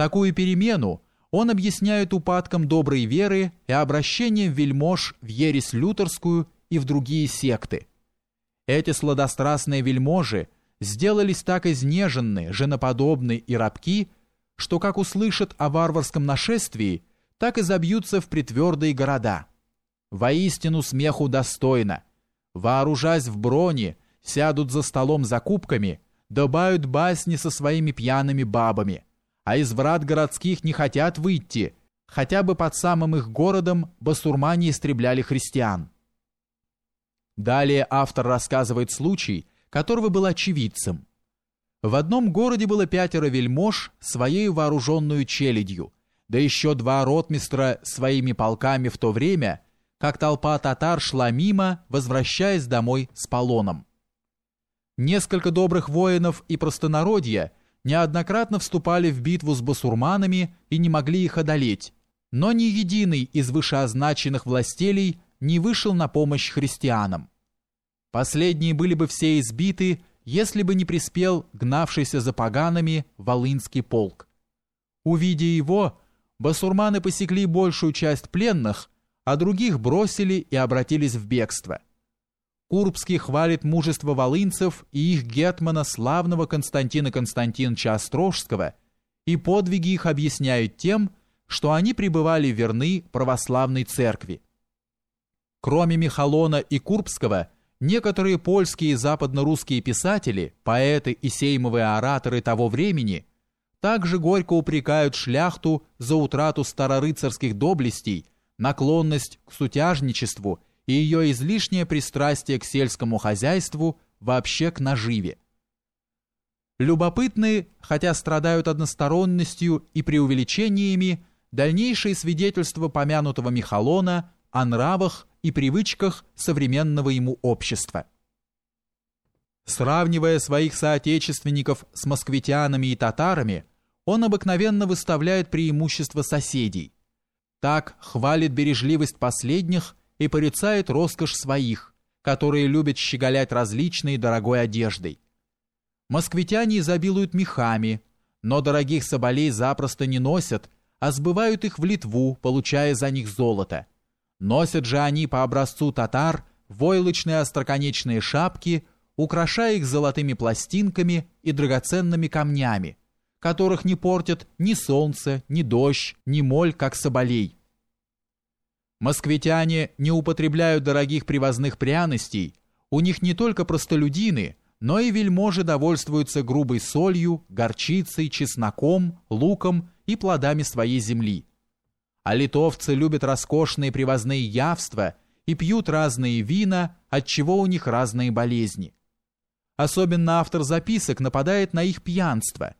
Такую перемену он объясняет упадком доброй веры и обращением вельмож в ересь лютерскую и в другие секты. Эти сладострастные вельможи сделались так изнеженны, женоподобны и рабки, что как услышат о варварском нашествии, так и забьются в притвердые города. Воистину смеху достойно. Вооружаясь в броне, сядут за столом за кубками, добавят басни со своими пьяными бабами – а из врат городских не хотят выйти, хотя бы под самым их городом басурмане истребляли христиан. Далее автор рассказывает случай, которого был очевидцем. В одном городе было пятеро вельмож своей вооруженную челядью, да еще два ротмистра своими полками в то время, как толпа татар шла мимо, возвращаясь домой с полоном. Несколько добрых воинов и простонародья – неоднократно вступали в битву с басурманами и не могли их одолеть, но ни единый из вышеозначенных властелей не вышел на помощь христианам. Последние были бы все избиты, если бы не приспел гнавшийся за поганами Волынский полк. Увидя его, басурманы посекли большую часть пленных, а других бросили и обратились в бегство. Курбский хвалит мужество волынцев и их гетмана славного Константина Константиновича Острожского и подвиги их объясняют тем, что они пребывали верны православной церкви. Кроме Михалона и Курбского, некоторые польские и западно-русские писатели, поэты и сеймовые ораторы того времени также горько упрекают шляхту за утрату старорыцарских доблестей, наклонность к сутяжничеству и ее излишнее пристрастие к сельскому хозяйству, вообще к наживе. Любопытны, хотя страдают односторонностью и преувеличениями, дальнейшие свидетельства помянутого Михалона о нравах и привычках современного ему общества. Сравнивая своих соотечественников с москвитянами и татарами, он обыкновенно выставляет преимущества соседей. Так хвалит бережливость последних и порицает роскошь своих, которые любят щеголять различной дорогой одеждой. Москвитяне изобилуют мехами, но дорогих соболей запросто не носят, а сбывают их в Литву, получая за них золото. Носят же они по образцу татар войлочные остроконечные шапки, украшая их золотыми пластинками и драгоценными камнями, которых не портят ни солнце, ни дождь, ни моль, как соболей. Москвитяне не употребляют дорогих привозных пряностей, у них не только простолюдины, но и вельможи довольствуются грубой солью, горчицей, чесноком, луком и плодами своей земли. А литовцы любят роскошные привозные явства и пьют разные вина, от чего у них разные болезни. Особенно автор записок нападает на их пьянство.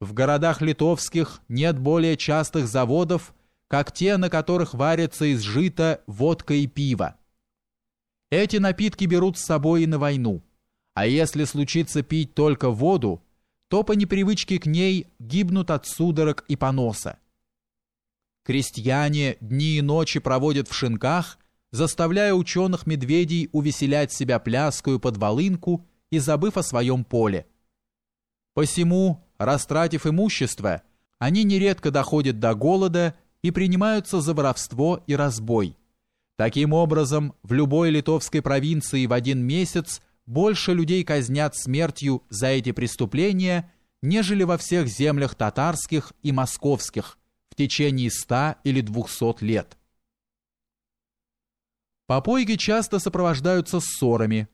В городах литовских нет более частых заводов, как те, на которых варятся из жита водка и пиво. Эти напитки берут с собой и на войну, а если случится пить только воду, то по непривычке к ней гибнут от судорог и поноса. Крестьяне дни и ночи проводят в шинках, заставляя ученых-медведей увеселять себя пляскую под волынку и забыв о своем поле. Посему, растратив имущество, они нередко доходят до голода и принимаются за воровство и разбой. Таким образом, в любой литовской провинции в один месяц больше людей казнят смертью за эти преступления, нежели во всех землях татарских и московских в течение ста или двухсот лет. Попойки часто сопровождаются ссорами.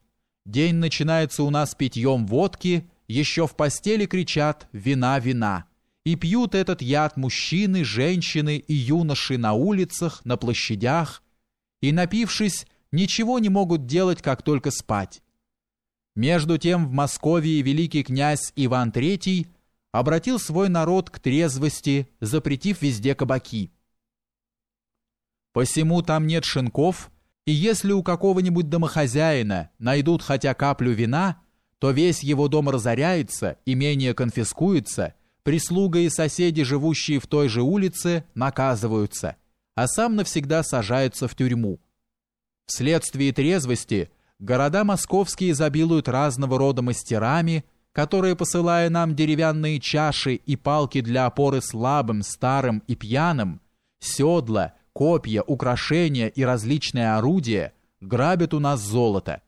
День начинается у нас питьем водки, еще в постели кричат «вина, вина» и пьют этот яд мужчины, женщины и юноши на улицах, на площадях, и, напившись, ничего не могут делать, как только спать. Между тем в Москве великий князь Иван III обратил свой народ к трезвости, запретив везде кабаки. Посему там нет шинков, и если у какого-нибудь домохозяина найдут хотя каплю вина, то весь его дом разоряется, имение конфискуется – Прислуга и соседи, живущие в той же улице, наказываются, а сам навсегда сажаются в тюрьму. Вследствие трезвости города московские изобилуют разного рода мастерами, которые, посылая нам деревянные чаши и палки для опоры слабым, старым и пьяным, седла, копья, украшения и различные орудия, грабят у нас золото –